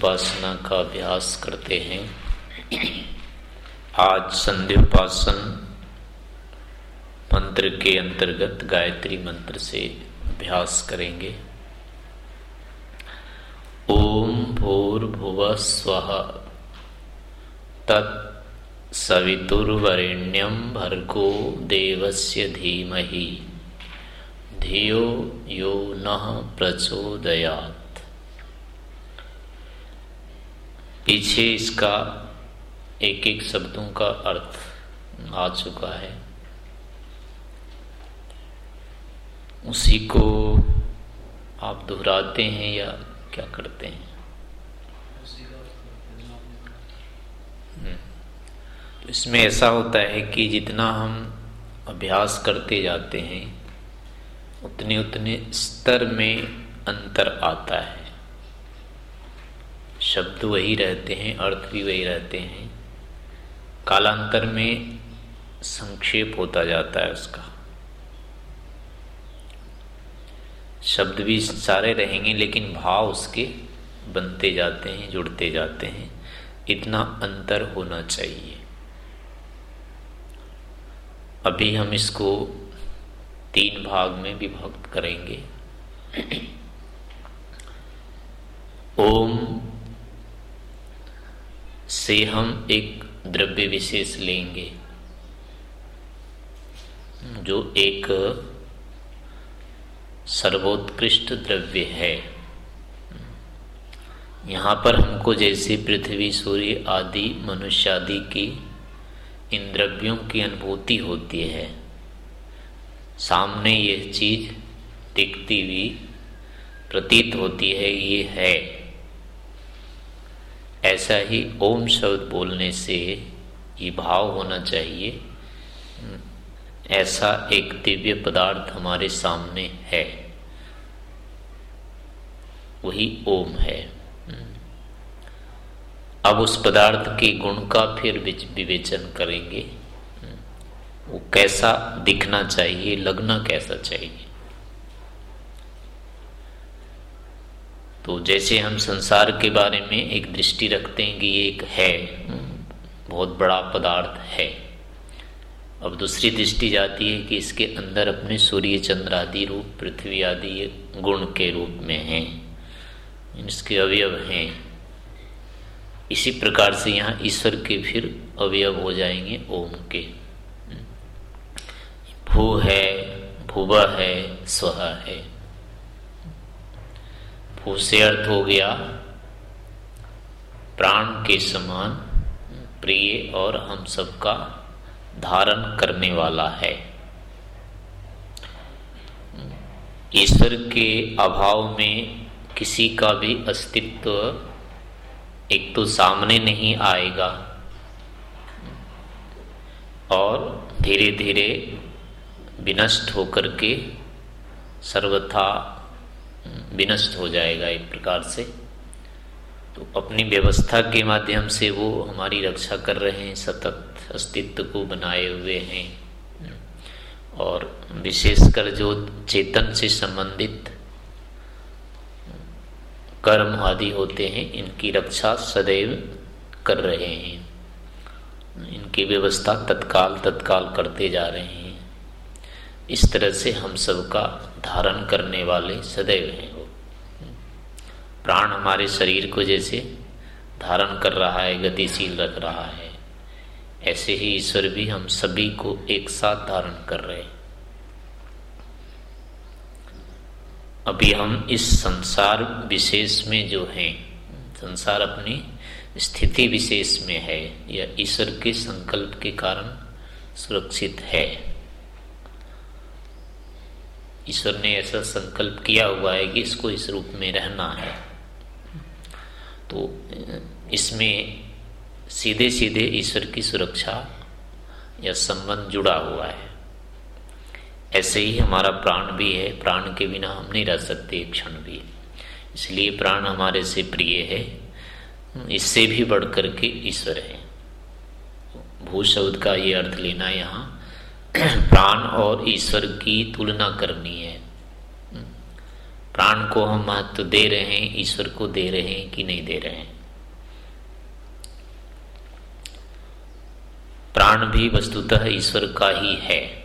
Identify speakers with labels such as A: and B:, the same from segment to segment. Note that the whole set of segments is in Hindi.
A: उपासना का अभ्यास करते हैं। आज संध्योपासन मंत्र के अंतर्गत गायत्री मंत्र से अभ्यास करेंगे। ओम भूर्भुव स्व तत् सवितुर्वरेण्यं भर्गो देवस्य धीमहि। धियो यो न प्रचोदयात्। पीछे इसका एक एक शब्दों का अर्थ आ चुका है। उसी को आप दोहराते हैं या क्या करते हैं? तो इसमें ऐसा होता है कि जितना हम अभ्यास करते जाते हैं उतने उतने स्तर में अंतर आता है। शब्द वही रहते हैं, अर्थ भी वही रहते हैं। कालांतर में संक्षेप होता जाता है उसका। शब्द भी सारे रहेंगे, लेकिन भाव उसके बनते जाते हैं, जुड़ते जाते हैं। इतना अंतर होना चाहिए। अभी हम इसको तीन भाग में विभक्त करेंगे। ओम से हम एक द्रव्य विशेष लेंगे। जो एक सर्वोत्कृष्ट द्रव्य है। यहाँ पर हमको जैसे पृथ्वी, सूर्य आदि, मनुष्य आदि की इन द्रव्यों की अनुभूति होती है। सामने यह चीज़ दिखती हुई प्रतीत होती है, ये है। ऐसा ही ओम शब्द बोलने से ये भाव होना चाहिए। ऐसा एक दिव्य पदार्थ हमारे सामने है। वही ओम है। अब उस पदार्थ के गुण का फिर विवेचन करेंगे। वो कैसा दिखना चाहिए, लगना कैसा चाहिए? तो जैसे हम संसार के बारे में एक दृष्टि रखते हैं कि ये एक है, बहुत बड़ा पदार्थ है। अब दूसरी दृष्टि जाती है कि इसके अंदर अपने सूर्य चंद्र आदि रूप, पृथ्वी आदि गुण के रूप में हैं, इसके अवयव हैं। इसी प्रकार से यहाँ ईश्वर के फिर अवयव हो जाएँगे ओम के। भू है, भूव है, स्व है। भू से अर्थ हो गया प्राण के समान प्रिय और हम सबका धारण करने वाला है। ईश्वर के अभाव में किसी का भी अस्तित्व एक तो सामने नहीं आएगा और धीरे धीरे विनष्ट होकर के सर्वथा विनष्ट हो जाएगा एक प्रकार से। तो अपनी व्यवस्था के माध्यम से वो हमारी रक्षा कर रहे हैं, सतत अस्तित्व को बनाए हुए हैं। और विशेषकर जो चेतन से संबंधित कर्म आदि होते हैं, इनकी रक्षा सदैव कर रहे हैं। इनकी व्यवस्था तत्काल तत्काल करते जा रहे हैं। इस तरह से हम सबका धारण करने वाले सदैव हैं वो। प्राण हमारे शरीर को जैसे धारण कर रहा है, गतिशील रख रहा है, ऐसे ही ईश्वर भी हम सभी को एक साथ धारण कर रहे हैं। अभी हम इस संसार विशेष में जो हैं, संसार अपनी स्थिति विशेष में है, या ईश्वर के संकल्प के कारण सुरक्षित है। ईश्वर ने ऐसा संकल्प किया हुआ है कि इसको इस रूप में रहना है। तो इसमें सीधे सीधे ईश्वर की सुरक्षा या संबंध जुड़ा हुआ है। ऐसे ही हमारा प्राण भी है, प्राण के बिना हम नहीं रह सकते, एक क्षण भी। इसलिए प्राण हमारे से प्रिय है, इससे भी बढ़कर के ईश्वर है। भू शब्द का ये अर्थ लेना यहाँ प्राण और ईश्वर की तुलना करनी है। प्राण को हम महत्व दे रहे हैं, ईश्वर को दे रहे हैं कि नहीं दे रहे हैं? प्राण भी वस्तुतः ईश्वर का ही है।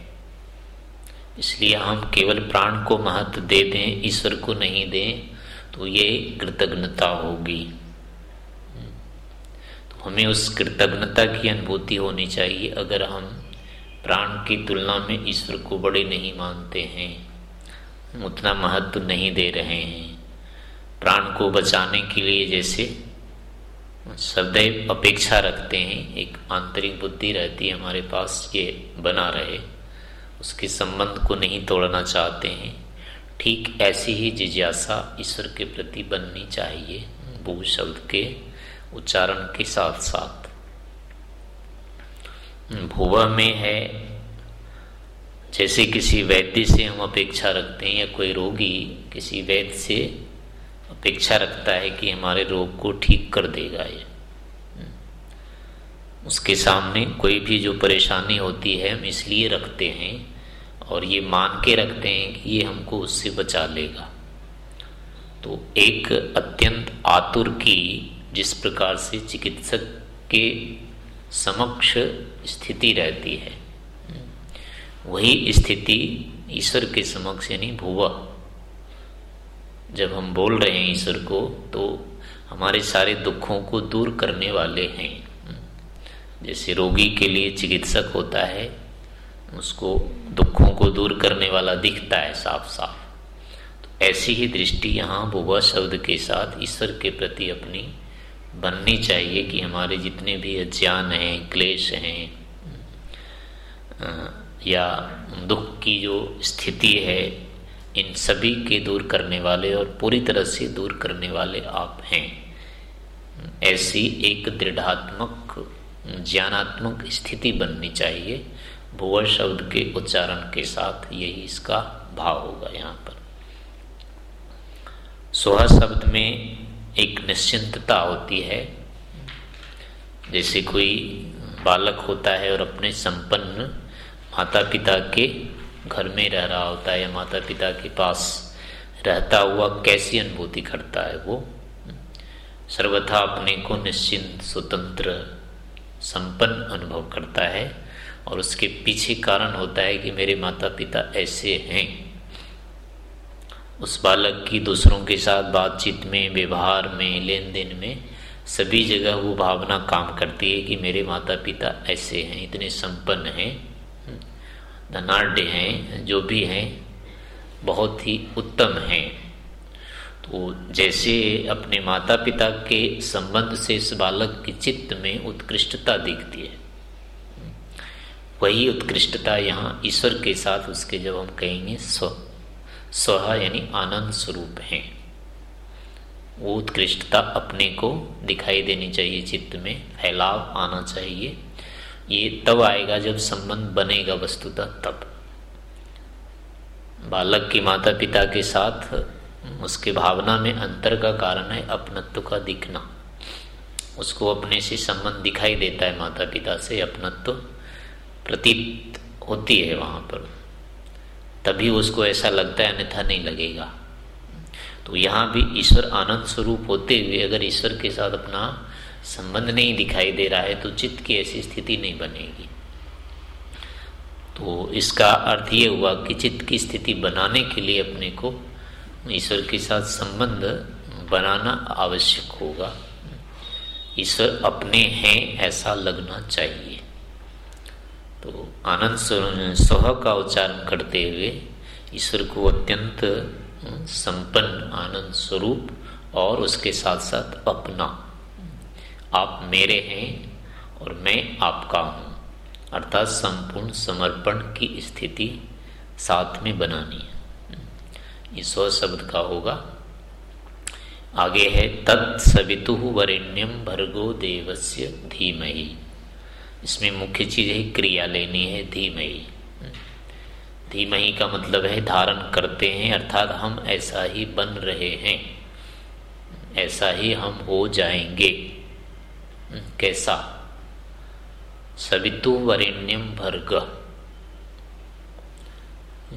A: इसलिए हम केवल प्राण को महत्व दे दें, ईश्वर को नहीं दें तो ये कृतज्ञता होगी। तो हमें उस कृतज्ञता की अनुभूति होनी चाहिए। अगर हम प्राण की तुलना में ईश्वर को बड़े नहीं मानते हैं। उतना महत्व नहीं दे रहे हैं। प्राण को बचाने के लिए जैसे सदैव अपेक्षा रखते हैं, एक आंतरिक बुद्धि रहती है हमारे पास, ये बना रहे। उसके संबंध को नहीं तोड़ना चाहते हैं। ठीक ऐसी ही जिज्ञासा ईश्वर के प्रति बननी चाहिए, भू शब्द के उच्चारण के साथ साथ भुव में है। जैसे किसी वैद्य से हम अपेक्षा रखते हैं या कोई रोगी किसी वैद्य से अपेक्षा रखता है कि हमारे रोग को ठीक कर देगा ये। उसके सामने कोई भी जो परेशानी होती है हम इसलिए रखते हैं और ये मान के रखते हैं कि ये हमको उससे बचा लेगा। तो एक अत्यंत आतुर की जिस प्रकार से चिकित्सक के समक्ष स्थिति रहती है। वही स्थिति ईश्वर के समक्ष यानी भुवा। जब हम बोल रहे हैं ईश्वर को तो हमारे सारे दुखों को दूर करने वाले हैं। जैसे रोगी के लिए चिकित्सक होता है, उसको दुखों को दूर करने वाला दिखता है साफ़ साफ़ तो ऐसी ही दृष्टि यहाँ भुवा शब्द के साथ ईश्वर के प्रति अपनी बननी चाहिए कि हमारे जितने भी अज्ञान हैं, क्लेश हैं या दुख की जो स्थिति है, इन सभी के दूर करने वाले और पूरी तरह से दूर करने वाले आप हैं। ऐसी एक दृढ़ात्मक, ज्ञानात्मक स्थिति बननी चाहिए, भुवर शब्द के उच्चारण के साथ यही इसका भाव होगा यहाँ पर। सोहा शब्द में एक निश्चिंतता होती है। जैसे कोई बालक होता है और अपने संपन्न माता पिता के घर में रह रहा होता है या माता पिता के पास रहता हुआ कैसी अनुभूति करता है वो? सर्वथा अपने को निश्चिंत, स्वतंत्र, संपन्न अनुभव करता है और उसके पीछे कारण होता है कि मेरे माता पिता ऐसे हैं। उस बालक की दूसरों के साथ बातचीत में, व्यवहार में लेन देन में सभी जगह वो भावना काम करती है कि मेरे माता पिता ऐसे हैं, इतने संपन्न हैं, धनाढ़ हैं, जो भी हैं, बहुत ही उत्तम हैं। तो जैसे अपने माता पिता के संबंध से इस बालक की चित्त में उत्कृष्टता दिखती है। वही उत्कृष्टता यहाँ ईश्वर के साथ उसके जब हम कहेंगे, स्व स्व यानी आनंद स्वरूप हैं। वो उत्कृष्टता अपने को दिखाई देनी चाहिए, चित्त में फैलाव आना चाहिए। ये तब आएगा जब संबंध बनेगा वस्तुतः तब। बालक की माता पिता के साथ उसके भावना में अंतर का कारण है अपनत्व का दिखना। उसको अपने से संबंध दिखाई देता है माता पिता से, अपनत्व प्रतीत होती है वहाँ पर। तभी उसको ऐसा लगता है अन्यथा नहीं लगेगा। तो यहाँ भी ईश्वर आनंद स्वरूप होते हुए अगर ईश्वर के साथ अपना संबंध नहीं दिखाई दे रहा है तो चित्त की ऐसी स्थिति नहीं बनेगी। तो इसका अर्थ ये हुआ कि चित्त की स्थिति बनाने के लिए अपने को ईश्वर के साथ संबंध बनाना आवश्यक होगा। ईश्वर अपने हैं ऐसा लगना चाहिए। आनंद सह का उच्चारण करते हुए ईश्वर को अत्यंत संपन्न आनंद स्वरूप और उसके साथ साथ अपना। आप मेरे हैं और मैं आपका हूँ। अर्थात संपूर्ण समर्पण की स्थिति साथ में बनानी है। ये शब्द का होगा। आगे है तत्सवितु वरेण्यम भर्गो देवस्य धीमही। इसमें मुख्य चीज़ है क्रिया लेनी है धीमही धीमही का मतलब है धारण करते हैं, अर्थात हम ऐसा ही बन रहे हैं। ऐसा ही हम हो जाएँगे। कैसा? सवितु वरिण्यम भर्ग।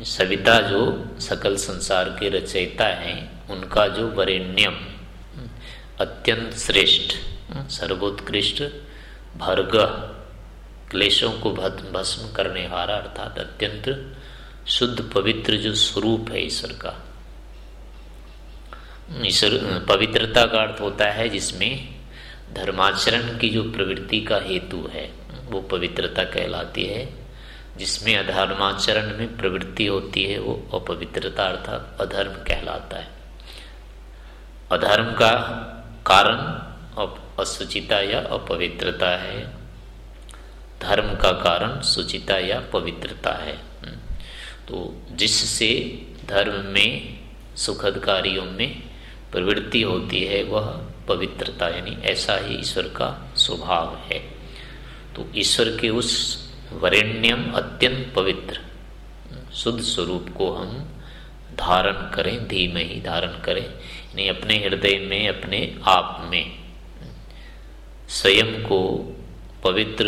A: सविता जो सकल संसार के रचयिता हैं, उनका जो वरेण्यम, अत्यंत श्रेष्ठ, सर्वोत्कृष्ट भर्ग। क्लेशों को भस्म करने वाला अर्थात अत्यंत शुद्ध पवित्र जो स्वरूप है ईश्वर का। ईश्वर, पवित्रता का अर्थ होता है जिसमें धर्माचरण की जो प्रवृत्ति का हेतु है, वो पवित्रता कहलाती है। जिसमें अधर्माचरण में प्रवृत्ति होती है, वो अपवित्रता अर्थात अधर्म कहलाता है। अधर्म का कारण असुचिता या अपवित्रता है। धर्म का कारण सुचिता या पवित्रता है। तो जिससे धर्म में सुखद कार्यों में प्रवृत्ति होती है, वह पवित्रता, यानी ऐसा ही ईश्वर का स्वभाव है। तो ईश्वर के उस वरेण्यम अत्यंत पवित्र, शुद्ध स्वरूप को हम धारण करें, धीमे ही धारण करें, यानी अपने हृदय में, अपने आप में। स्वयं को पवित्र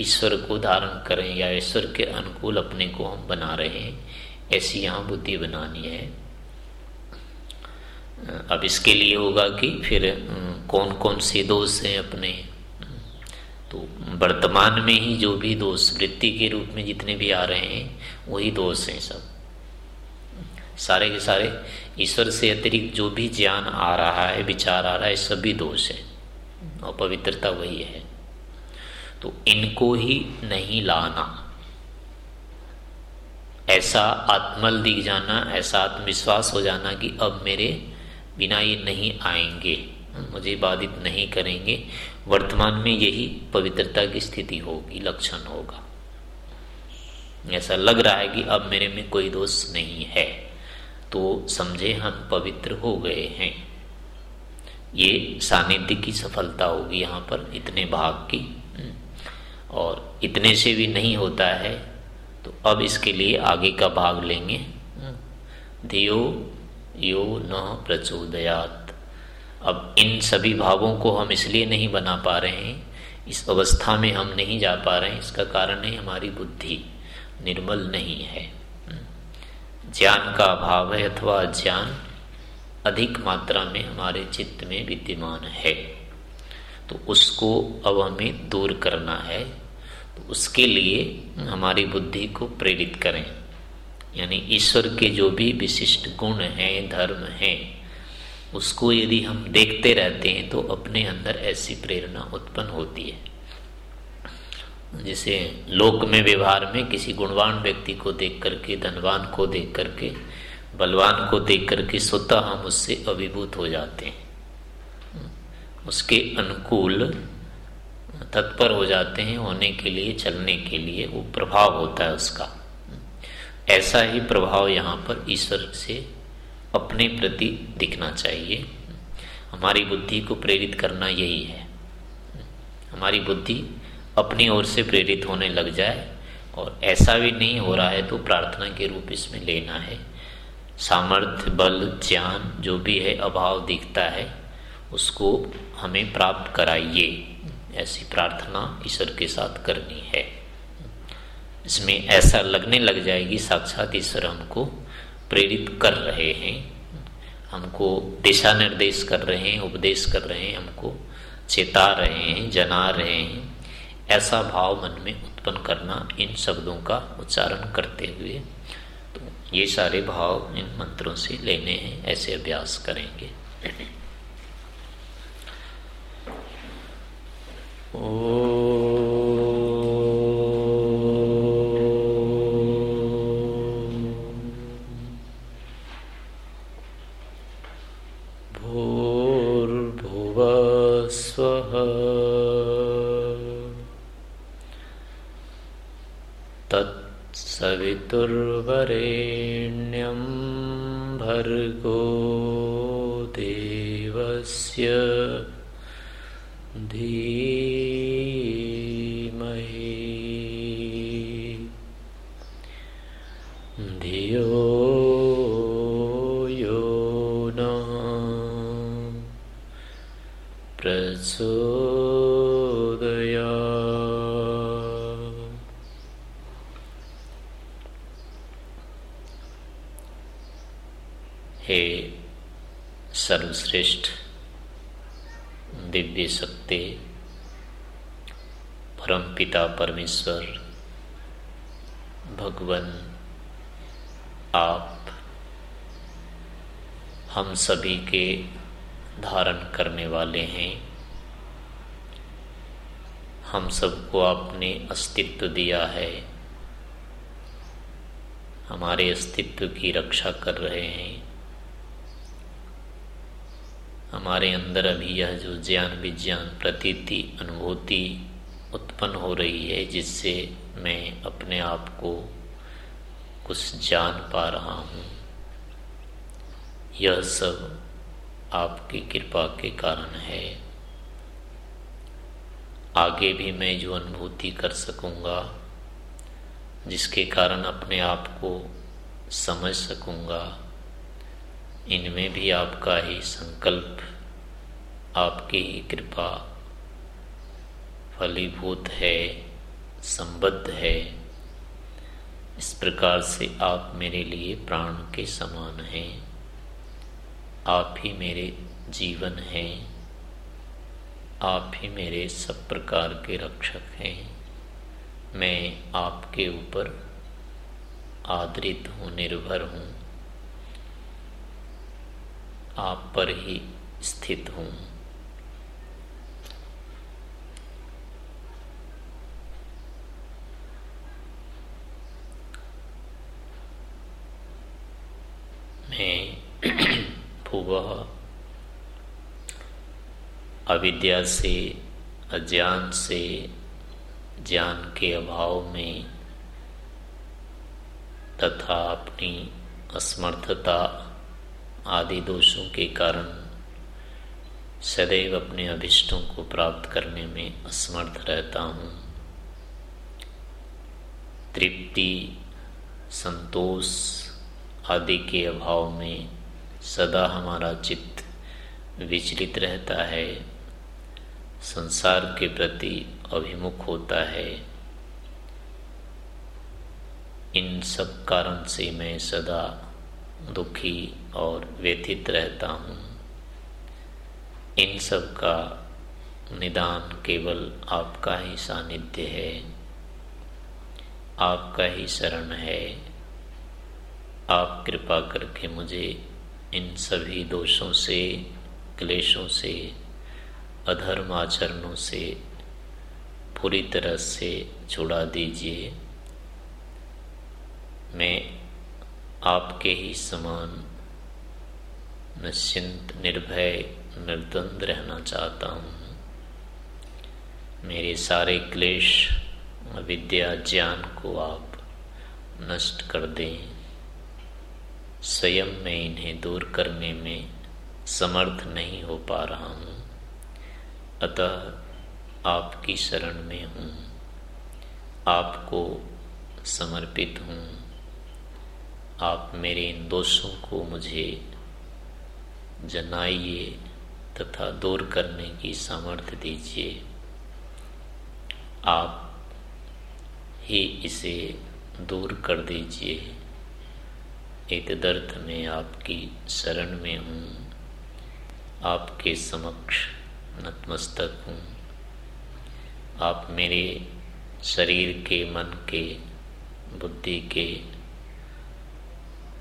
A: ईश्वर को धारण करें या ईश्वर के अनुकूल अपने को हम बना रहे हैं, ऐसी यहाँ बुद्धि बनानी है। अब इसके लिए होगा कि फिर कौन कौन से दोष हैं अपने? तो वर्तमान में ही जो भी दोष, वृत्ति के रूप में जितने भी आ रहे हैं, वही दोष हैं सब। सारे के सारे ईश्वर से अतिरिक्त जो भी ज्ञान आ रहा है, विचार आ रहा है, सभी दोष है। और पवित्रता वही है। तो इनको ही नहीं लाना। ऐसा आत्मल दिख जाना, ऐसा आत्मविश्वास हो जाना कि अब मेरे बिना ये नहीं आएँगे, मुझे बाधित नहीं करेंगे। वर्तमान में यही पवित्रता की स्थिति होगी, लक्षण होगा। ऐसा लग रहा है कि अब मेरे में कोई दोष नहीं है। तो समझे हम पवित्र हो गए हैं। ये सानिध्य की सफलता होगी यहाँ पर, इतने भाग की। और इतने से भी नहीं होता है तो अब इसके लिए आगे का भाग लेंगे। धियो यो न प्रचोदयात। अब इन सभी भावों को हम इसलिए नहीं बना पा रहे हैं, इस अवस्था में हम नहीं जा पा रहे हैं, इसका कारण है हमारी बुद्धि निर्मल नहीं है। ज्ञान का अभाव है अथवा ज्ञान अधिक मात्रा में हमारे चित्त में विद्यमान है तो उसको अब हमें दूर करना है। तो उसके लिए हमारी बुद्धि को प्रेरित करें। यानी ईश्वर के जो भी विशिष्ट गुण हैं, धर्म हैं, उसको यदि हम देखते रहते हैं तो अपने अंदर ऐसी प्रेरणा उत्पन्न होती है। जैसे लोक में व्यवहार में किसी गुणवान व्यक्ति को देख करके, धनवान को देख करके, बलवान को देख करके स्वतः हम उससे अभिभूत हो जाते हैं। उसके अनुकूल तत्पर हो जाते हैं होने के लिए, चलने के लिए, वो प्रभाव होता है उसका। ऐसा ही प्रभाव यहाँ पर ईश्वर से अपने प्रति दिखना चाहिए। हमारी बुद्धि को प्रेरित करना यही है। हमारी बुद्धि अपनी ओर से प्रेरित होने लग जाए और ऐसा भी नहीं हो रहा है तो प्रार्थना के रूप इसमें लेना है। सामर्थ्य, बल, ज्ञान, जो भी है, अभाव दिखता है, उसको हमें प्राप्त कराइए। ऐसी प्रार्थना ईश्वर के साथ करनी है। इसमें ऐसा लगने लग जाएगी, साक्षात ईश्वर हमको प्रेरित कर रहे हैं। हमको दिशा निर्देश कर रहे हैं, उपदेश कर रहे हैं, हमको चेता रहे हैं, जना रहे हैं। ऐसा भाव मन में उत्पन्न करना इन शब्दों का उच्चारण करते हुए तो ये सारे भाव इन मंत्रों से लेने हैं, ऐसे अभ्यास करेंगे। सवितुर्वरेण्यं भर्गो देवस्य धीमहि धियो यो न प्रचो सर्वश्रेष्ठ दिव्य शक्ति परम पिता परमेश्वर भगवान आप हम सभी के धारण करने वाले हैं। हम सबको आपने अस्तित्व दिया है। हमारे अस्तित्व की रक्षा कर रहे हैं। हमारे अंदर अभी यह जो ज्ञान विज्ञान प्रतीति अनुभूति उत्पन्न हो रही है, जिससे मैं अपने आप को कुछ जान पा रहा हूँ। यह सब आपकी कृपा के कारण है। आगे भी मैं जो अनुभूति कर सकूँगा, जिसके कारण अपने आप को समझ सकूँगा, इनमें भी आपका ही संकल्प, आपकी ही कृपा फलीभूत है, संबद्ध है। इस प्रकार से आप मेरे लिए प्राण के समान हैं। आप ही मेरे जीवन हैं। आप ही मेरे सब प्रकार के रक्षक हैं। मैं आपके ऊपर आदरित हूँ, निर्भर हूँ। आप पर ही स्थित हूँ। मैं भूव अविद्या से, अज्ञान से, ज्ञान के अभाव में, तथा अपनी असमर्थता आदि दोषों के कारण सदैव अपने अभिष्टों को प्राप्त करने में असमर्थ रहता हूँ। तृप्ति, संतोष आदि के अभाव में सदा हमारा चित्त विचलित रहता है। संसार के प्रति अभिमुख होता है। इन सब कारण से मैं सदा दुखी और व्यथित रहता हूँ। इन सब का निदान केवल आपका ही सानिध्य है। आपका ही शरण है। आप कृपा करके मुझे इन सभी दोषों से, क्लेशों से, अधर्म आचरणों से पूरी तरह से छुड़ा दीजिए। मैं आपके ही समान निश्चिंत, निर्भय, निर्द्वंद रहना चाहता हूँ। मेरे सारे क्लेश विद्या ज्ञान को आप नष्ट कर दें। स्वयं मैं इन्हें दूर करने में समर्थ नहीं हो पा रहा हूँ। अतः आपकी शरण में हूँ। आपको समर्पित हूँ। आप मेरे इन दोषों को मुझे जनाइए तथा दूर करने की सामर्थ्य दीजिए। आप ही इसे दूर कर दीजिए। एक दर्द में आपकी शरण में हूँ, आपके समक्ष नतमस्तक हूँ। आप मेरे शरीर के, मन के, बुद्धि के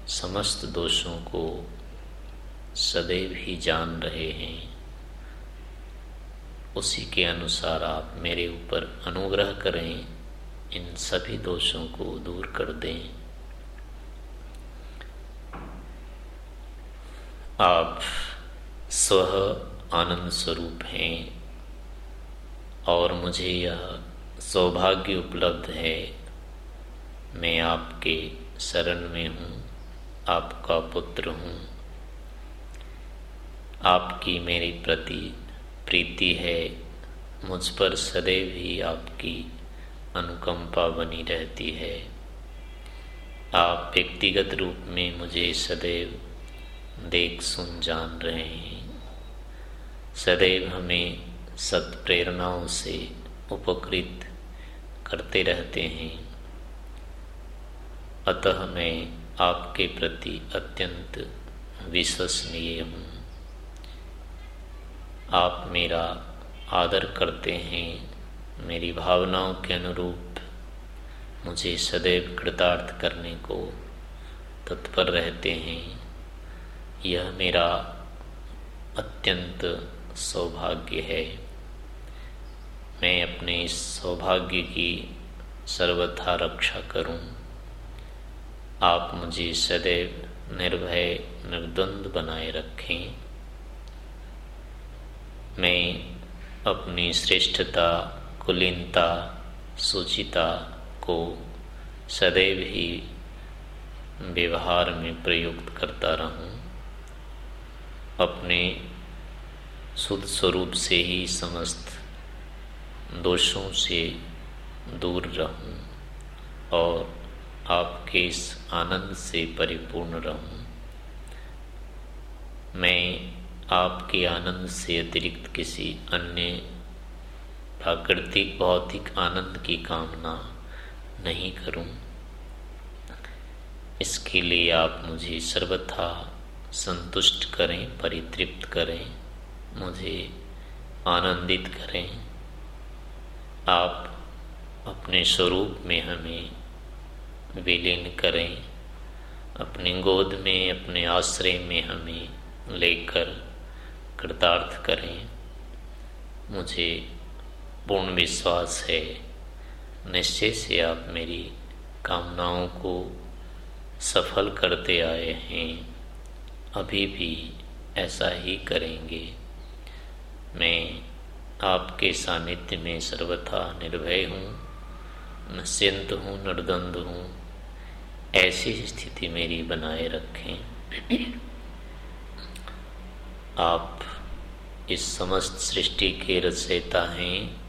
A: समस्त दोषों को सदैव ही जान रहे हैं। उसी के अनुसार आप मेरे ऊपर अनुग्रह करें, इन सभी दोषों को दूर कर दें। आप स्व आनंद स्वरूप हैं और मुझे यह सौभाग्य उपलब्ध है। मैं आपके शरण में हूँ, आपका पुत्र हूँ। आपकी मेरी प्रति प्रीति है, मुझ पर सदैव ही आपकी अनुकंपा बनी रहती है। आप व्यक्तिगत रूप में मुझे सदैव देख सुन जान रहे हैं। सदैव हमें सत प्रेरणाओं से उपकृत करते रहते हैं। अतः मैं आपके प्रति अत्यंत विश्वसनीय हूँ। आप मेरा आदर करते हैं। मेरी भावनाओं के अनुरूप मुझे सदैव कृतार्थ करने को तत्पर रहते हैं। यह मेरा अत्यंत सौभाग्य है। मैं अपने इस सौभाग्य की सर्वथा रक्षा करूँ। आप मुझे सदैव निर्भय, निर्द्वंद बनाए रखें। मैं अपनी श्रेष्ठता, कुलीनता, सुचिता को सदैव ही व्यवहार में प्रयुक्त करता रहूँ। अपने शुद्ध स्वरूप से ही समस्त दोषों से दूर रहूँ और आपके इस आनंद से परिपूर्ण रहूँ। मैं आपके आनंद से अतिरिक्त किसी अन्य प्राकृतिक भौतिक आनंद की कामना नहीं करूँ। इसके लिए आप मुझे सर्वथा संतुष्ट करें, परितृप्त करें, मुझे आनंदित करें। आप अपने स्वरूप में हमें विलीन करें, अपनी गोद में, अपने आश्रय में हमें लेकर कृतार्थ करें। मुझे पूर्ण विश्वास है, निश्चय से आप मेरी कामनाओं को सफल करते आए हैं। अभी भी ऐसा ही करेंगे। मैं आपके सानिध्य में सर्वथा निर्भय हूँ निश्चिंत हूँ, निर्द्वंद हूँ। ऐसी स्थिति मेरी बनाए रखें। आप इस समस्त सृष्टि के रचयिता हैं।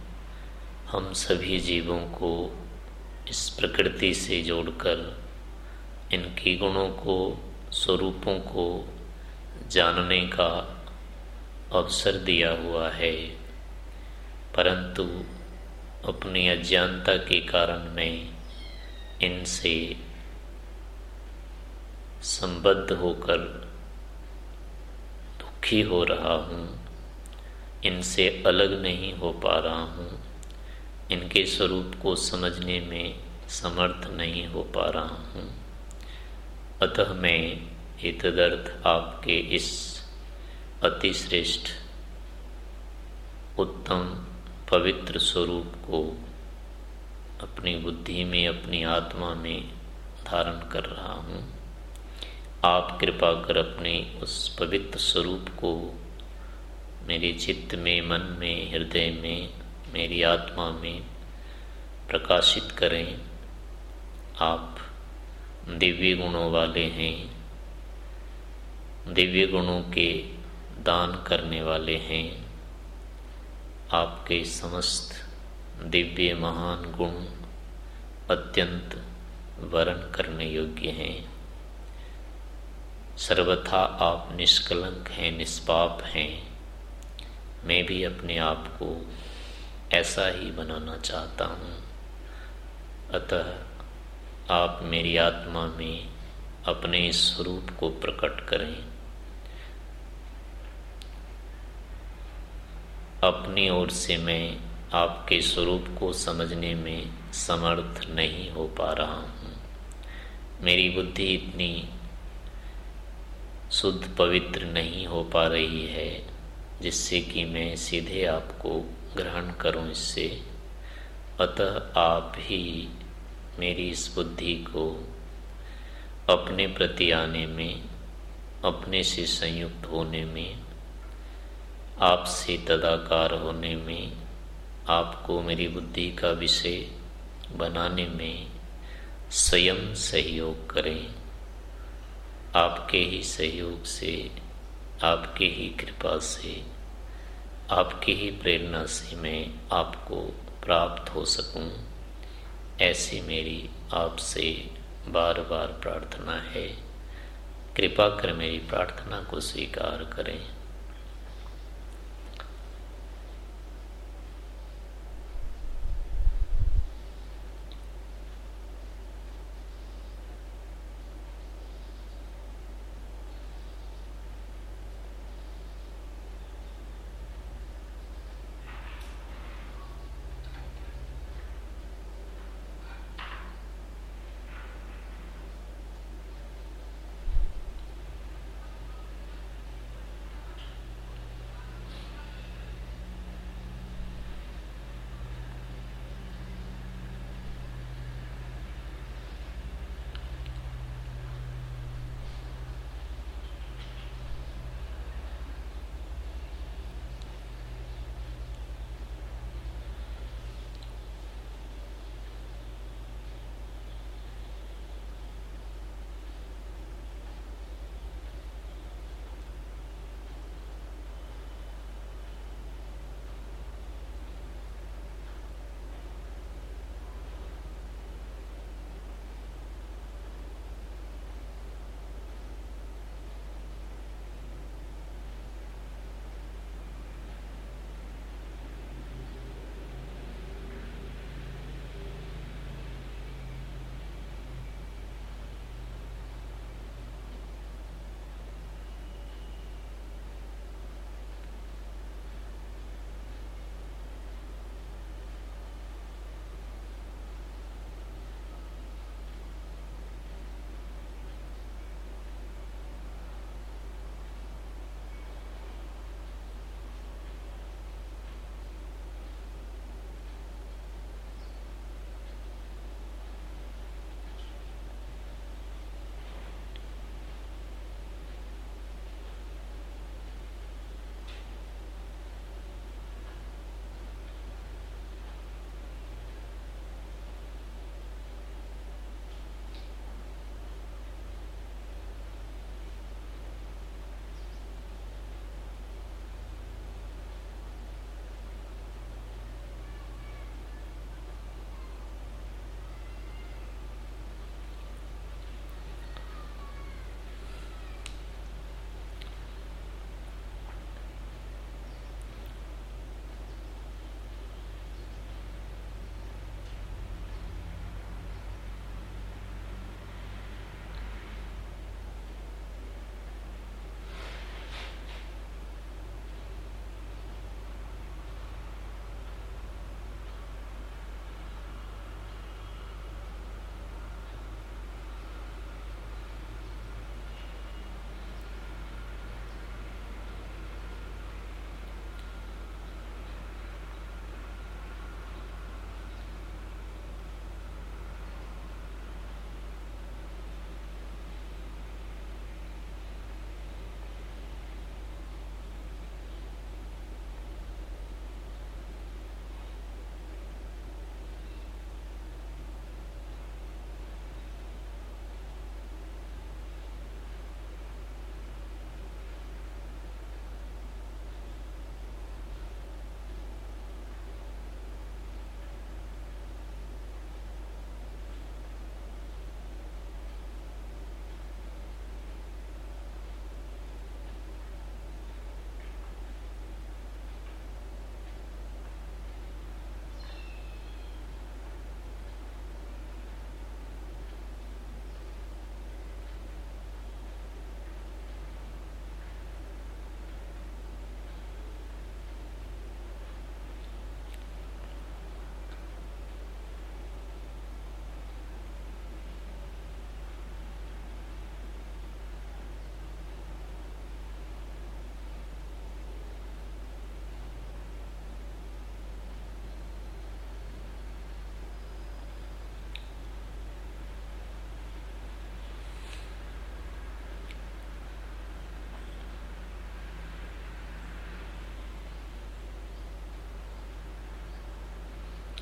A: हम सभी जीवों को इस प्रकृति से जोड़कर इनके गुणों को स्वरूपों को जानने का अवसर दिया हुआ है, परंतु अपनी अज्ञानता के कारण मैं इनसे संबद्ध होकर दुखी हो रहा हूँ। इनसे अलग नहीं हो पा रहा हूँ। इनके स्वरूप को समझने में समर्थ नहीं हो पा रहा हूँ। अतः मैं हितदर्थ आपके इस अतिश्रेष्ठ, उत्तम, पवित्र स्वरूप को अपनी बुद्धि में, अपनी आत्मा में धारण कर रहा हूँ। आप कृपा कर अपने उस पवित्र स्वरूप को मेरे चित्त में, मन में, हृदय में, मेरी आत्मा में प्रकाशित करें। आप दिव्य गुणों वाले हैं। दिव्य गुणों के दान करने वाले हैं। आपके समस्त दिव्य महान गुण अत्यंत वर्ण करने योग्य हैं। सर्वथा आप निष्कलंक हैं, निष्पाप हैं। मैं भी अपने आप को ऐसा ही बनाना चाहता हूँ। अतः आप मेरी आत्मा में अपने स्वरूप को प्रकट करें। अपनी ओर से मैं आपके स्वरूप को समझने में समर्थ नहीं हो पा रहा हूँ। मेरी बुद्धि इतनी शुद्ध पवित्र नहीं हो पा रही है, जिससे कि मैं सीधे आपको ग्रहण करूँ इससे। अतः आप ही मेरी इस बुद्धि को अपने प्रति आने में, अपने से संयुक्त होने में, आपसे तदाकार होने में, आपको मेरी बुद्धि का विषय बनाने में स्वयं सहयोग करें। आपके ही सहयोग से, आपके ही कृपा से, आपके ही प्रेरणा से मैं आपको प्राप्त हो सकूँ। ऐसी मेरी आपसे बार बार प्रार्थना है। कृपा कर मेरी प्रार्थना को स्वीकार करें।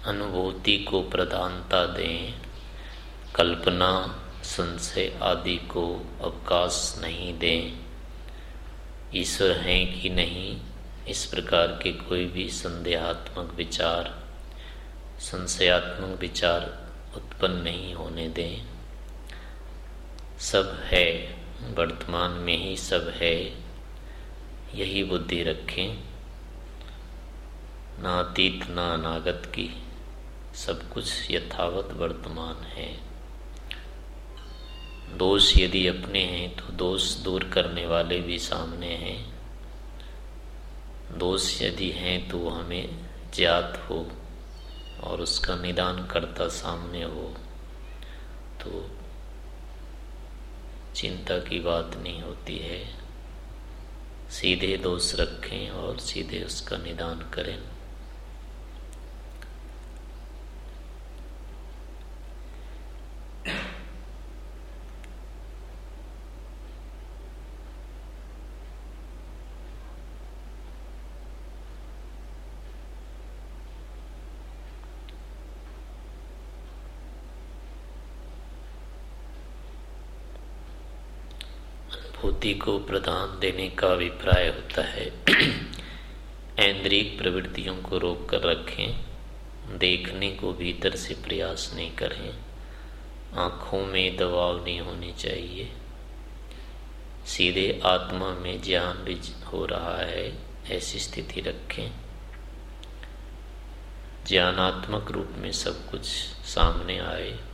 A: अनुभूति को प्रधानता दें, कल्पना, संशय आदि को अवकाश नहीं दें। ईश्वर हैं कि नहीं, इस प्रकार के कोई भी संदेहात्मक विचार, संशयात्मक विचार उत्पन्न नहीं होने दें। सब है, वर्तमान में ही सब है, यही बुद्धि रखें। ना अतीत, ना अनागत की। सब कुछ यथावत वर्तमान है। दोष यदि अपने हैं तो दोष दूर करने वाले भी सामने हैं। दोष यदि हैं तो हमें ज्ञात हो और उसका निदान करता सामने हो। तो चिंता की बात नहीं होती है। सीधे दोष रखें और सीधे उसका निदान करें। बुद्धि को प्रदान देने का अभिप्राय होता है। ऐन्द्रिक प्रवृत्तियों को रोक कर रखें, देखने को भीतर से प्रयास नहीं करें, आँखों में दबाव नहीं होने चाहिए। सीधे आत्मा में ज्ञान भी हो रहा है, ऐसी स्थिति रखें। ज्ञानात्मक रूप में सब कुछ सामने आए।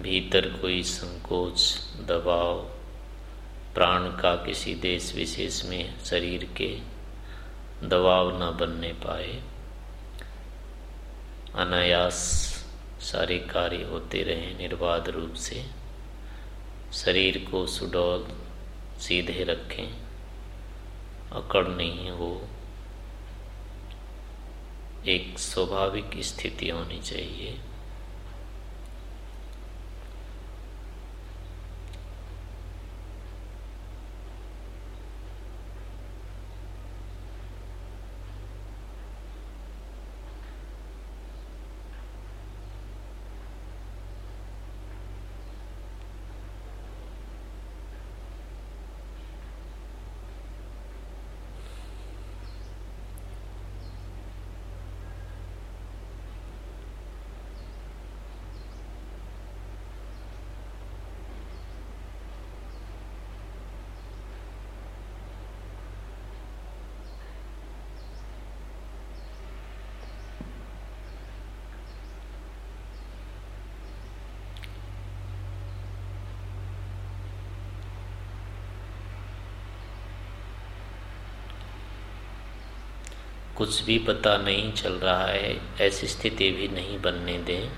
A: भीतर कोई संकोच, दबाव, प्राण का किसी देश विशेष में शरीर के दबाव न बनने पाए। अनायास सारे कार्य होते रहे निर्बाध रूप से। शरीर को सुडौल सीधे रखें, अकड़ नहीं हो। एक स्वाभाविक स्थिति होनी चाहिए। कुछ भी पता नहीं चल रहा है, ऐसी स्थिति भी नहीं बनने दें।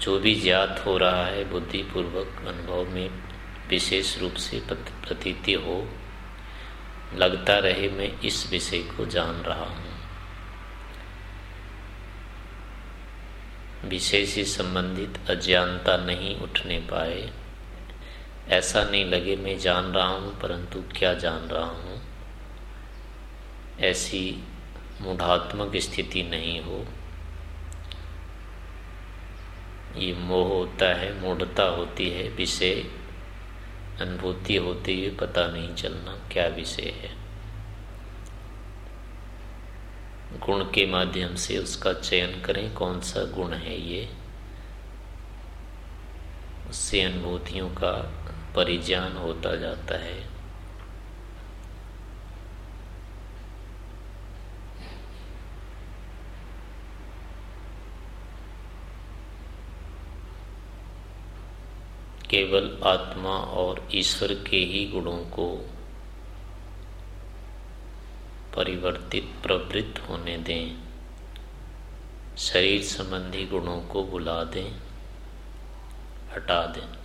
A: जो भी ज्ञात हो रहा है, बुद्धिपूर्वक अनुभव में विशेष रूप से प्रतीति हो, लगता रहे मैं इस विषय को जान रहा हूँ। विषय से संबंधित अज्ञानता नहीं उठने पाए। ऐसा नहीं लगे मैं जान रहा हूँ, परंतु क्या जान रहा हूँ। ऐसी मूढ़ात्मक स्थिति नहीं हो। ये मोह होता है, मूढ़ता होती है, विषय, अनुभूति होती हुई पता नहीं चलना क्या विषय है। गुण के माध्यम से उसका चयन करें, कौन सा गुण है ये? उससे अनुभूतियों का परिज्ञान होता जाता है। केवल आत्मा और ईश्वर के ही गुणों को परिवर्तित प्रवृत्त होने दें। शरीर संबंधी गुणों को बुला दें, हटा दें।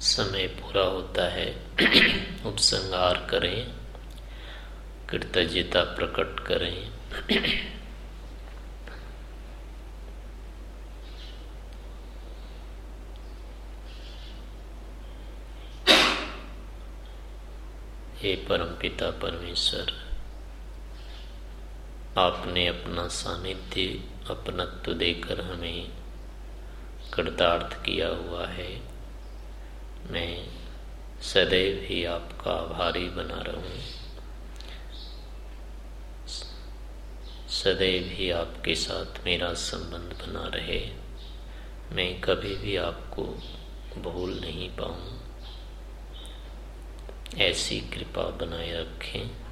A: समय पूरा होता है। उपसंहार करें। कृतज्ञता प्रकट करें। हे परमपिता परमेश्वर, आपने अपना सानिध्य, अपनत्व देकर हमें कृतार्थ किया हुआ है। मैं सदैव ही आपका आभारी बना रहूँ। सदैव ही आपके साथ मेरा संबंध बना रहे। मैं कभी भी आपको भूल नहीं पाऊँ। ऐसी कृपा बनाए रखें।